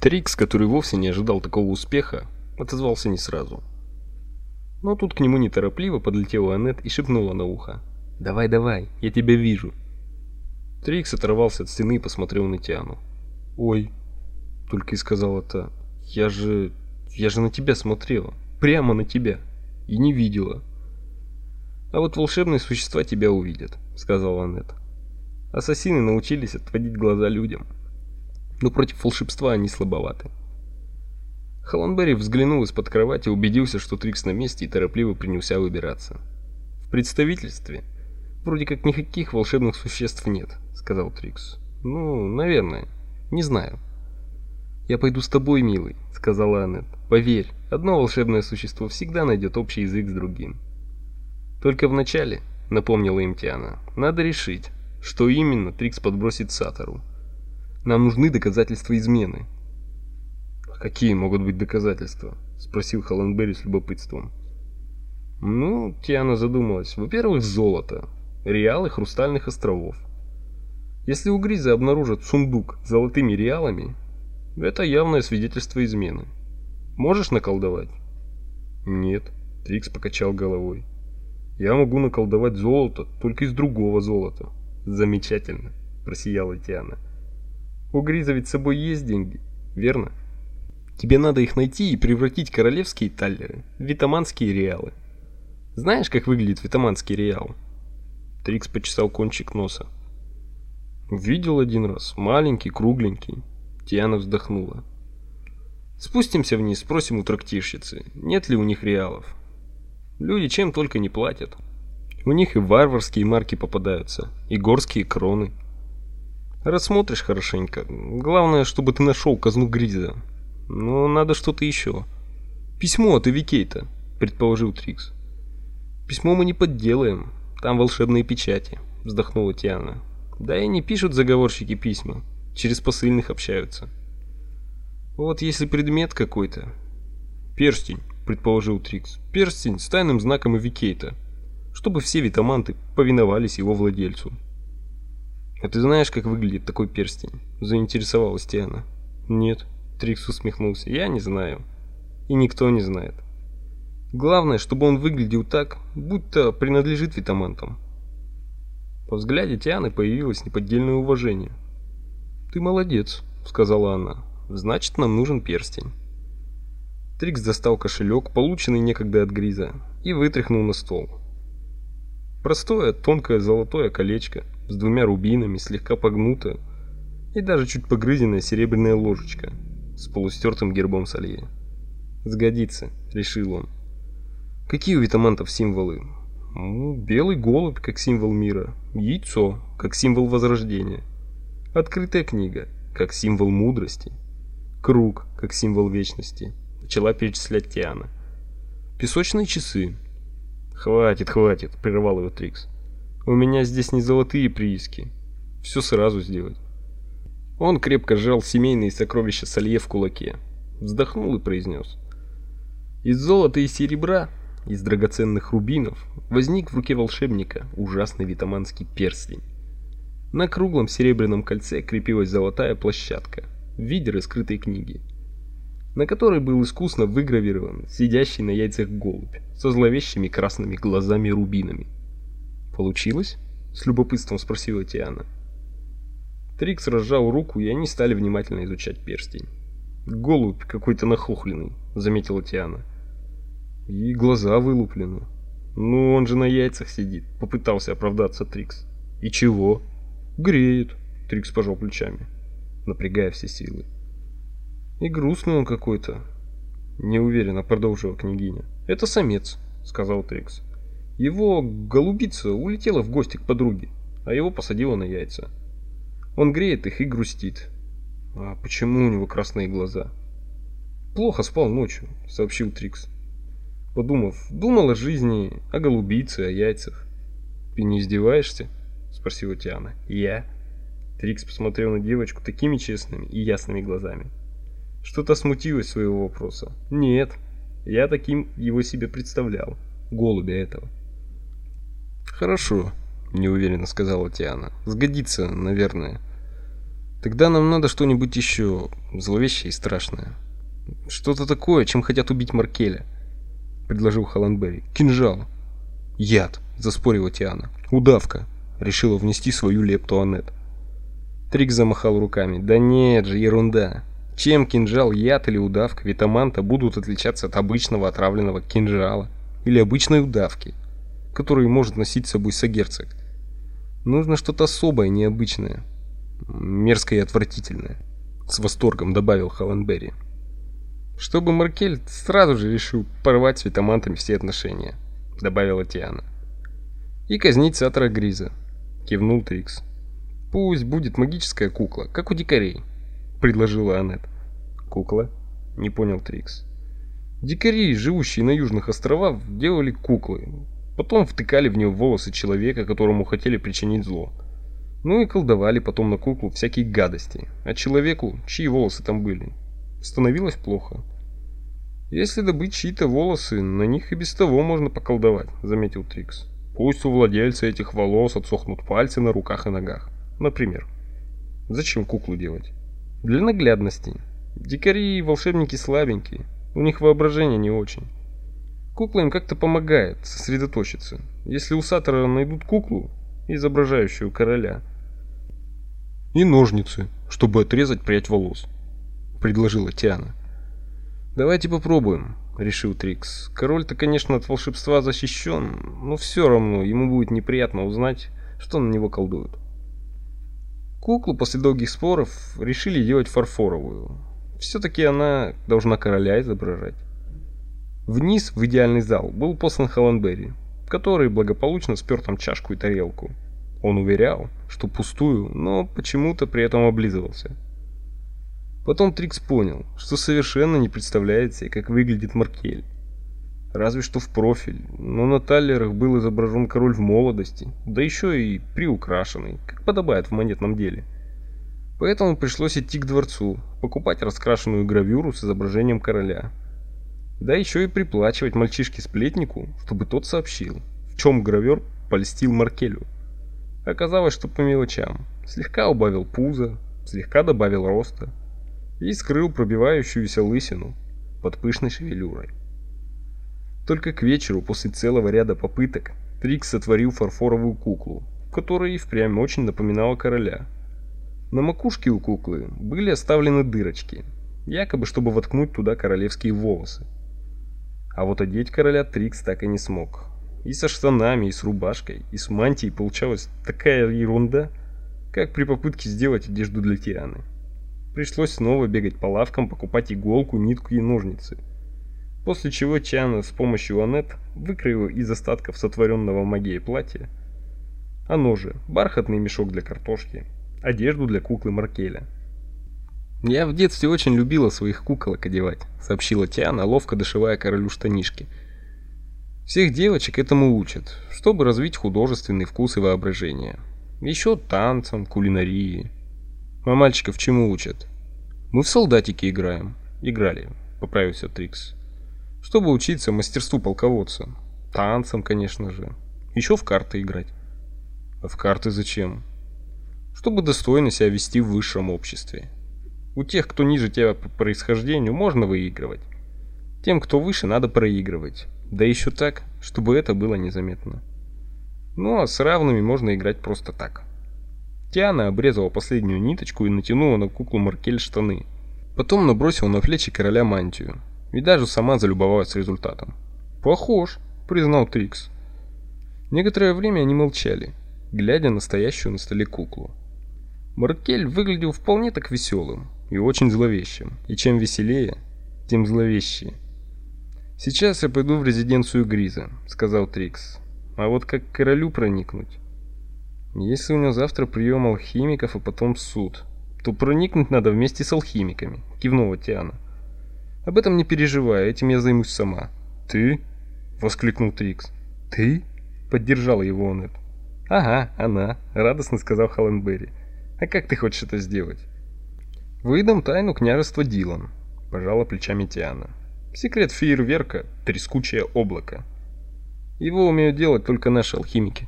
Трикс, который вовсе не ожидал такого успеха, отозвался не сразу. Но тут к нему неторопливо подлетела Аннет и шепнула на ухо. «Давай, давай, я тебя вижу». Трикс оторвался от стены и посмотрел на Тиану. «Ой», — только и сказал это, — «я же... я же на тебя смотрела, прямо на тебя, и не видела». «А вот волшебные существа тебя увидят», — сказала Аннет. «Ассасины научились отводить глаза людям, но против волшебства они слабоваты». Холландберри взглянул из-под кровати, убедился, что Трикс на месте и торопливо принялся выбираться. В представительстве вроде как никаких волшебных существ нет, сказал Трикс. Ну, наверное, не знаю. Я пойду с тобой, милый, сказала Аннет. Поверь, одно волшебное существо всегда найдет общий язык с другим. Только вначале, напомнила им Тиана, надо решить, что именно Трикс подбросит Сатору. Нам нужны доказательства измены. Какие могут быть доказательства? спросил Холландберри с любопытством. Ну, Тиана задумалась. Во-первых, золото, реалы хрустальных островов. Если у Гриза обнаружат сундук с золотыми реалами, это явное свидетельство измены. Можешь наколдовать? Нет, Трикс покачал головой. Я могу наколдовать золото только из другого золота. Замечательно, просияла Тиана. У Гриза ведь с собой есть деньги, верно? Тебе надо их найти и превратить королевские таллеры в витаманские реалы. Знаешь, как выглядит витаманский реал? Трикс почесал кончик носа. Видел один раз, маленький, кругленький. Тиана вздохнула. Спустимся вниз, спросим у трактирщицы, нет ли у них реалов. Люди чем только не платят. У них и варварские марки попадаются, и горские кроны. Рассмотришь хорошенько. Главное, чтобы ты нашел казну Гриза. Но надо что-то еще. Письмо от Эвикейта, предположил Трикс. Письмо мы не подделаем. Там волшебные печати, вздохнула Тиана. Да и не пишут заговорщики письма, через посыльных общаются. Вот если предмет какой-то. Перстень, предположил Трикс. Перстень с тайным знаком Эвикейта, чтобы все витаманты повиновались его владельцу. А ты знаешь, как выглядит такой перстень? заинтересовалась Тиана. Нет, Трикс усмехнулся. Я не знаю. И никто не знает. Главное, чтобы он выглядел так, будто принадлежит витамантам. По взгляде Тианы появилось неподдельное уважение. «Ты молодец», — сказала она. «Значит, нам нужен перстень». Трикс достал кошелек, полученный некогда от Гриза, и вытряхнул на стол. Простое, тонкое золотое колечко с двумя рубинами, слегка погнутое, и даже чуть погрызенная серебряная ложечка — с полустертым гербом Салье. «Сгодится», — решил он. «Какие у витамантов символы?» ну, «Белый голубь, как символ мира, яйцо, как символ возрождения, открытая книга, как символ мудрости, круг, как символ вечности», — начала перечислять Тиана. «Песочные часы». «Хватит, хватит», — прервал его Трикс. «У меня здесь не золотые прииски. Все сразу сделать». Он крепко сжал семейные сокровища Салье в кулаке, вздохнул и произнес. Из золота и серебра, из драгоценных рубинов возник в руке волшебника ужасный витаманский перстень. На круглом серебряном кольце крепилась золотая площадка в виде раскрытой книги, на которой был искусно выгравирован сидящий на яйцах голубь со зловещими красными глазами-рубинами. «Получилось?» — с любопытством спросила Тиана. — Трикс разжал руку, и они стали внимательно изучать перстень. «Голубь какой-то нахохленный», — заметила Тиана. «И глаза вылуплены». «Ну, он же на яйцах сидит», — попытался оправдаться Трикс. «И чего?» «Греет», — Трикс пожал плечами, напрягая все силы. «И грустный он какой-то», — неуверенно продолжила княгиня. «Это самец», — сказал Трикс. «Его голубица улетела в гости к подруге, а его посадила на яйца». Он греет их и грустит. А почему у него красные глаза? Плохо спал ночью, сообщил Трикс. Подумав, думал о жизни, о голубице, о яйцах. Ты не издеваешься? спросила Тиана. Я. Трикс посмотрел на девочку такими честными и ясными глазами. Что-то смутилось своего вопроса. Нет, я таким его себе представлял, голубя этого. Хорошо, неуверенно сказала Тиана. Сгодится, наверное. Тогда нам надо что-нибудь еще зловещее и страшное. Что-то такое, чем хотят убить Маркеля, предложил Холландберри. Кинжал. Яд, заспорила Тиана. Удавка, решила внести свою лепту Аннет. Трик замахал руками. Да нет же, ерунда. Чем кинжал, яд или удавка витаманта будут отличаться от обычного отравленного кинжала или обычной удавки, которую может носить с собой сагерцог? Нужно что-то особое, необычное, мерзкое и отвратительное, с восторгом добавил Холландберри. Чтобы Маркель сразу же решил порвать с витамантами все отношения, добавила Тиана. И казнить Сатора Гриза, кивнул Трикс. Пусть будет магическая кукла, как у дикарей предложила Аннет. Кукла? Не понял Трикс. Дикари, живущие на южных островах, делали куклы. Потом втыкали в нее волосы человека, которому хотели причинить зло. Ну и колдовали потом на куклу всякие гадости. А человеку, чьи волосы там были, становилось плохо. Если добыть чьи-то волосы, на них и без того можно поколдовать, заметил Трикс. Пусть у владельца этих волос отсохнут пальцы на руках и ногах, например. Зачем куклу делать? Для наглядности. Дикари и волшебники слабенькие, у них воображение не очень. Кукла им как-то помогает сосредоточиться. Если у Сатора найдут куклу, изображающую короля, и ножницы, чтобы отрезать прядь волос, предложила Тиана. Давайте попробуем, решил Трикс. Король-то, конечно, от волшебства защищен, но все равно ему будет неприятно узнать, что на него колдуют. Куклу после долгих споров решили делать фарфоровую. Все-таки она должна короля изображать. Вниз, в идеальный зал, был послан Холландберри, который благополучно спер там чашку и тарелку. Он уверял, что пустую, но почему-то при этом облизывался. Потом Трикс понял, что совершенно не представляет себе, как выглядит Маркель разве что в профиль, но на таллерах был изображен король в молодости, да еще и приукрашенный, как подобает в монетном деле. Поэтому пришлось идти к дворцу, покупать раскрашенную гравюру с изображением короля. Да еще и приплачивать мальчишке-сплетнику, чтобы тот сообщил, в чем гравер польстил Маркелю. Оказалось, что по мелочам. Слегка убавил пузо, слегка добавил роста и скрыл пробивающуюся лысину под пышной шевелюрой. Только к вечеру, после целого ряда попыток, Трикс сотворил фарфоровую куклу, которая и впрямь очень напоминала короля. На макушке у куклы были оставлены дырочки, якобы чтобы воткнуть туда королевские волосы. А вот одеть короля Трикс так и не смог. И со штанами, и с рубашкой, и с мантией получалась такая ерунда, как при попытке сделать одежду для Тианы. Пришлось снова бегать по лавкам, покупать иголку, нитку и ножницы – После чего Чан с помощью Анет выкроила из остатков сотворенного магией платья, оно же бархатный мешок для картошки, одежду для куклы Маркеля. «Я в детстве очень любила своих куколок одевать», — сообщила Тиана, ловко дошивая королю штанишки. «Всех девочек этому учат, чтобы развить художественный вкус и воображение. Еще танцам, кулинарии. А мальчиков чему учат? Мы в солдатики играем. Играли», — поправился Трикс чтобы учиться мастерству полководца. Танцам, конечно же. Еще в карты играть. А в карты зачем? Чтобы достойно себя вести в высшем обществе. У тех, кто ниже тебя по происхождению, можно выигрывать. Тем, кто выше, надо проигрывать. Да еще так, чтобы это было незаметно. Ну а с равными можно играть просто так. Тиана обрезала последнюю ниточку и натянула на куклу Маркель штаны. Потом набросила на плечи короля мантию и даже сама залюбовалась результатом. «Похож», — признал Трикс. Некоторое время они молчали, глядя на стоящую на столе куклу. Маркель выглядел вполне так веселым и очень зловещим, и чем веселее, тем зловещее. «Сейчас я пойду в резиденцию Гриза», — сказал Трикс. «А вот как к королю проникнуть?» «Если у него завтра прием алхимиков, и потом суд, то проникнуть надо вместе с алхимиками», — кивнула Тиана. Об этом не переживай, этим я займусь сама. Ты? воскликнул Трикс. Ты? поддержала его Онет. Ага, она, радостно сказал Холленберри. А как ты хочешь это сделать? Выдам тайну княжества Дилан, пожала плечами Тиана. Секрет фейерверка трескучее облако. Его умеют делать только наши алхимики.